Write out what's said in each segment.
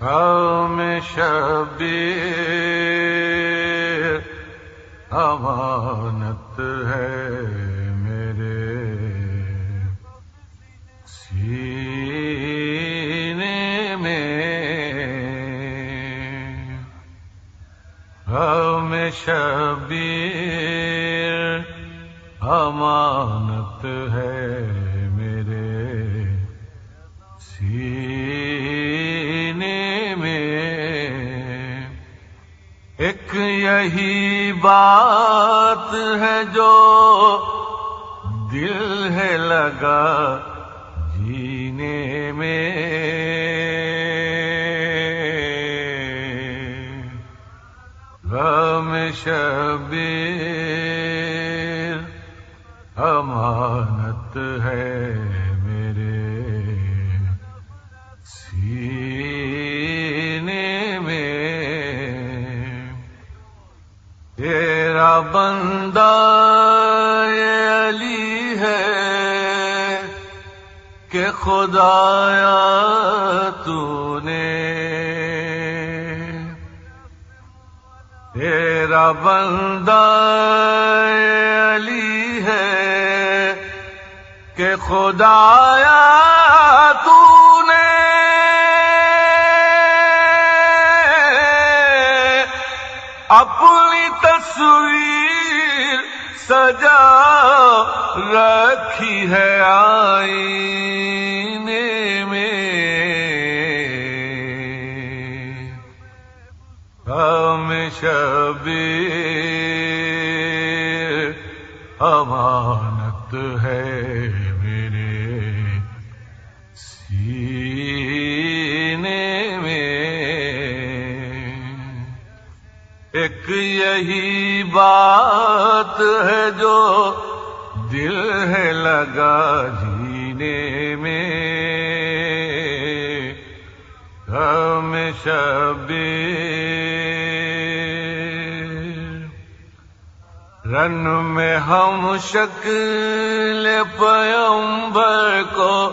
ہم شبیر امانت ہے میرے۔ سینے میں ہم شبیر امانت ہے۔ ایک یہی بات ہے جو دل ہے لگا جینے میں۔ غم شبیر، امانت ہے میرے۔ سینے تیرا بندہ علی ہے کہ خدایا تو نے تیرا بندہ علی ہے کہ خدایا تصویر سجا رکھی ہے آئینے میں۔ ہم شبیر امانت ہے میرے سینے ایک یہی بات ہے جو دل ہے لگا جینے میں۔ ہم شبیر رن میں ہم شکل پیمبر کو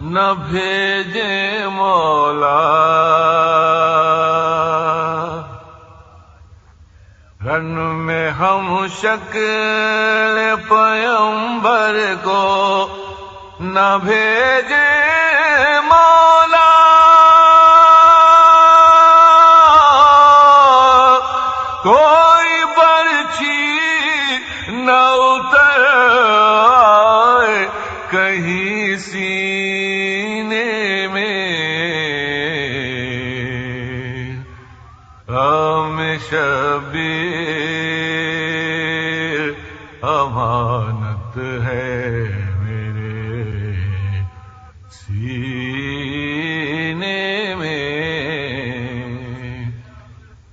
نہ بھیجے مولا۔ رن میں ہم شکل پیمبر کو نہ بھیجے مولا۔ کوئی برچھی نہ اتر آئے کہیں سینے میں۔ ہم شبیر امانت ہے میرے سینے میں۔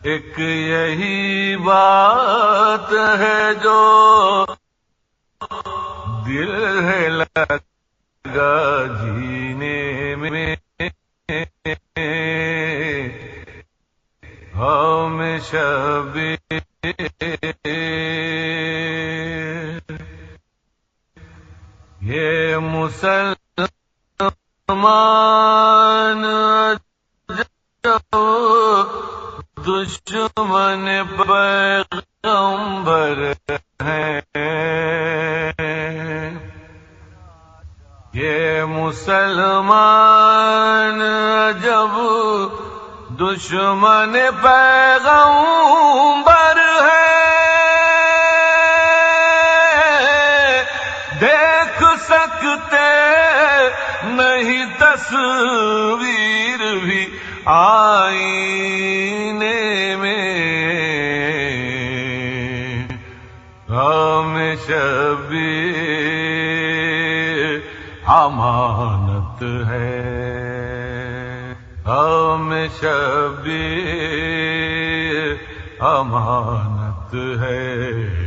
ایک یہی بات ہے جو دل ہے لگا جینے میں۔ ہم شبیر مسلمان دشمن پیغمبر ہیں۔ یہ مسلمان جب دشمن پیغمبر ہے سکتے نہیں تصویر بھی آئینے میں۔ ہم شبیر امانت ہے۔ ہم شبیر امانت ہے۔